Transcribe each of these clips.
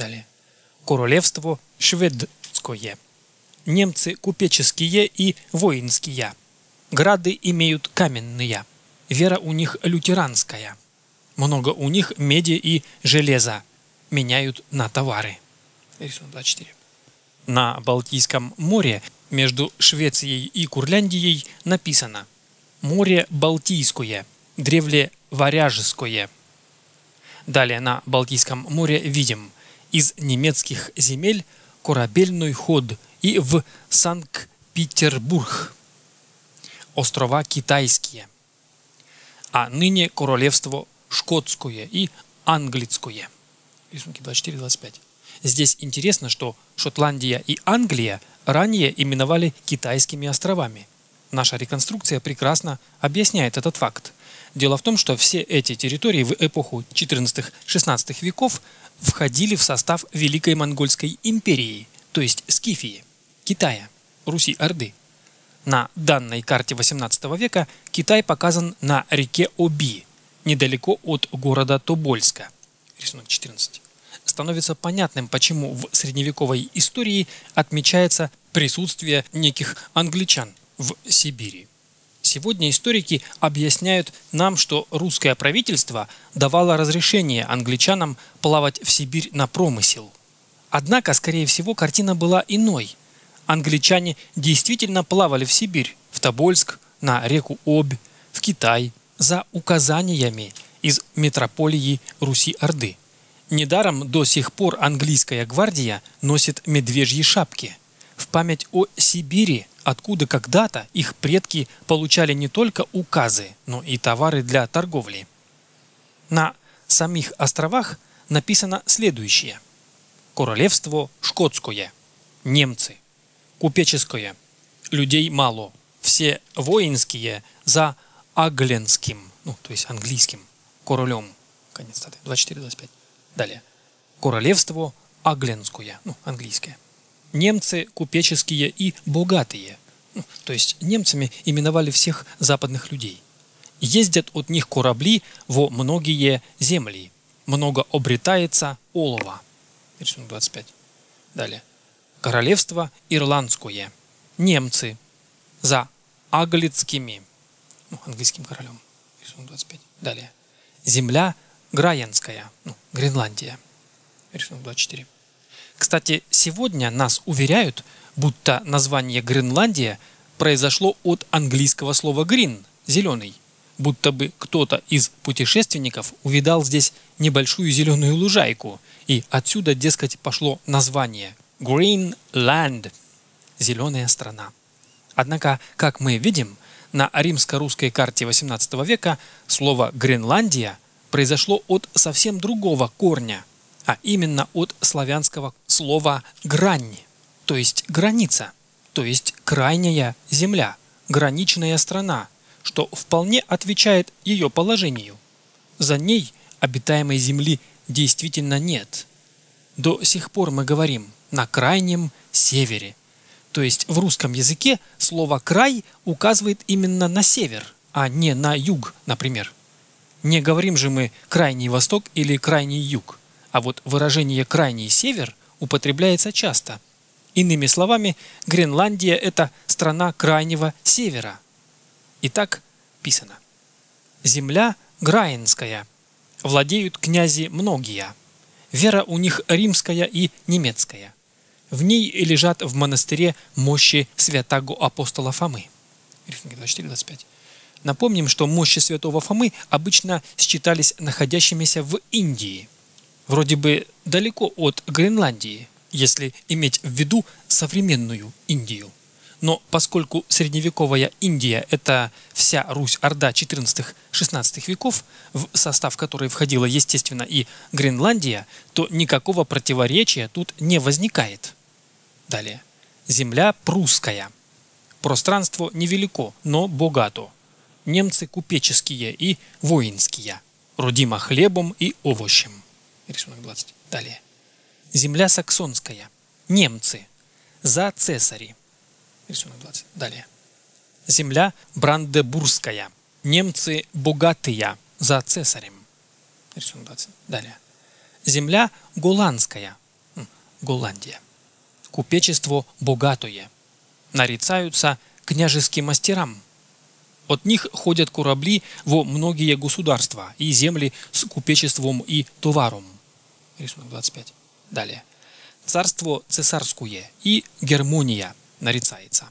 Далее. Королевство шведское. Немцы купеческие и воинские. Грады имеют каменные. Вера у них лютеранская. Много у них меди и железа. Меняют на товары. Рисунок 24. На Балтийском море между Швецией и Курляндией написано «Море Балтийское, древле Варяжское». Далее на Балтийском море видим из немецких земель корабельный ход и в Санкт-Петербург. Острова китайские. А ныне королевство шкотское и английское. Рисунки 24-25. Здесь интересно, что Шотландия и Англия ранее именовали китайскими островами. Наша реконструкция прекрасно объясняет этот факт. Дело в том, что все эти территории в эпоху 14-16 веков входили в состав Великой Монгольской империи, то есть Скифии, Китая, Руси-Орды. На данной карте 18 века Китай показан на реке Оби, недалеко от города Тобольска. Рисунок 14. Становится понятным, почему в средневековой истории отмечается присутствие неких англичан в Сибири. Сегодня историки объясняют нам, что русское правительство давало разрешение англичанам плавать в Сибирь на промысел. Однако, скорее всего, картина была иной. Англичане действительно плавали в Сибирь, в Тобольск, на реку Обь, в Китай, за указаниями из метрополии Руси-Орды. Недаром до сих пор английская гвардия носит медвежьи шапки. В память о Сибири откуда когда-то их предки получали не только указы, но и товары для торговли. На самих островах написано следующее. Королевство Шкотское. Немцы. Купеческое. Людей мало. Все воинские за Агленским, ну, то есть английским, королем. Конец статы. 24-25. Далее. Королевство Агленское, ну, английское немцы купеческие и богатые. Ну, то есть немцами именовали всех западных людей. Ездят от них корабли во многие земли. Много обретается олова. Рисунок 25. Далее. Королевство Ирландское. Немцы. За Аглицкими. Ну, английским королем. Рисунок 25. Далее. Земля Граянская. Ну, Гренландия. Рисунок 24. Кстати, сегодня нас уверяют, будто название Гренландия произошло от английского слова green – зеленый, будто бы кто-то из путешественников увидал здесь небольшую зеленую лужайку, и отсюда, дескать, пошло название Greenland – зеленая страна. Однако, как мы видим, на римско-русской карте XVIII века слово «Гренландия» произошло от совсем другого корня – а именно от славянского слова «грань», то есть граница, то есть крайняя земля, граничная страна, что вполне отвечает ее положению. За ней обитаемой земли действительно нет. До сих пор мы говорим «на крайнем севере», то есть в русском языке слово «край» указывает именно на север, а не на юг, например. Не говорим же мы «крайний восток» или «крайний юг». А вот выражение «крайний север» употребляется часто. Иными словами, Гренландия – это страна крайнего севера. Итак, писано. Земля Граинская. Владеют князи многие. Вера у них римская и немецкая. В ней лежат в монастыре мощи святаго апостола Фомы. 24-25. Напомним, что мощи святого Фомы обычно считались находящимися в Индии – вроде бы далеко от Гренландии, если иметь в виду современную Индию. Но поскольку средневековая Индия – это вся Русь-Орда 14-16 веков, в состав которой входила, естественно, и Гренландия, то никакого противоречия тут не возникает. Далее. Земля прусская. Пространство невелико, но богато. Немцы купеческие и воинские. Родимо хлебом и овощем рисунок 20. Далее. Земля саксонская. Немцы. За цесари. Рисунок 20. Далее. Земля Брандебургская. Немцы богатые. За цесарем. Рисунок 20. Далее. Земля Голландская. Голландия. Купечество богатое. Нарицаются княжеским мастерам. От них ходят корабли во многие государства и земли с купечеством и товаром. Рисунок 25. Далее. Царство цесарское и Гермония нарицается.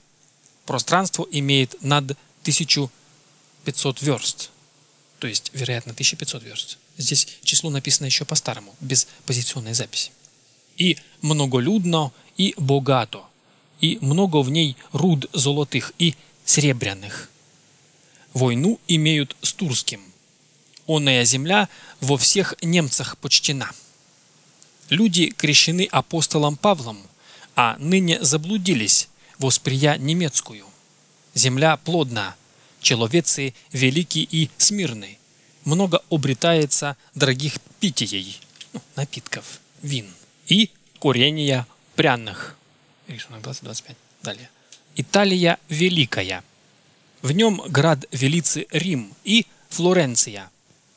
Пространство имеет над 1500 верст, то есть, вероятно, 1500 верст. Здесь число написано еще по-старому, без позиционной записи. И многолюдно, и богато, и много в ней руд золотых и серебряных. Войну имеют с Турским. Онная земля во всех немцах почтена. Люди крещены апостолом Павлом, а ныне заблудились, восприя немецкую. Земля плодна, человецы великий и смирный, много обретается дорогих питьей, ну, напитков, вин и курения пряных. Рисунок 20-25. Далее. Италия великая. В нем град велицы Рим и Флоренция.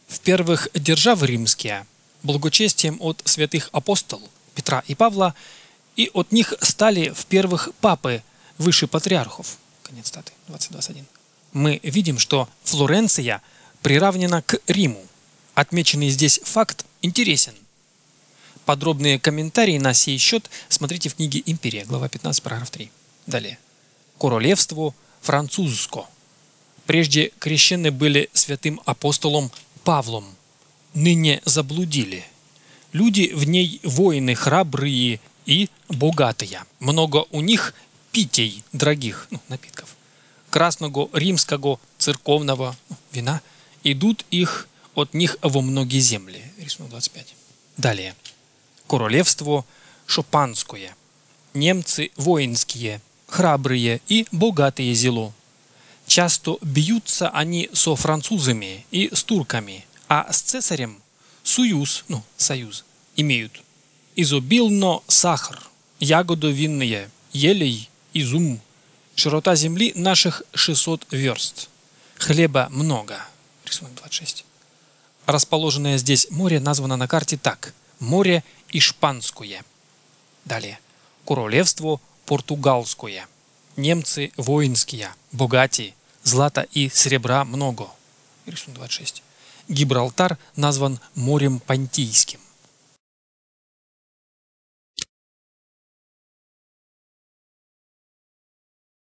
В первых державы римские, благочестием от святых апостол Петра и Павла, и от них стали в первых папы выше патриархов. Конец статы 2021. Мы видим, что Флоренция приравнена к Риму. Отмеченный здесь факт интересен. Подробные комментарии на сей счет смотрите в книге «Империя», глава 15, параграф 3. Далее. Королевство французско. Прежде крещены были святым апостолом Павлом. Ныне заблудили. Люди в ней воины храбрые и богатые. Много у них питей дорогих, ну, напитков. Красного римского церковного вина – идут их от них во многие земли. Рисунок 25. Далее. Королевство Шопанское. Немцы воинские, храбрые и богатые зело. Часто бьются они со французами и с турками, а с цесарем союз, ну, союз, имеют. Изобильно сахар, ягодовинные, елей, изум. Широта земли наших 600 верст. Хлеба много рисунок 26. Расположенное здесь море названо на карте так. Море Ишпанское. Далее. Королевство Португалское. Немцы воинские, богатые, злата и серебра много. Рисунок 26. Гибралтар назван морем Понтийским.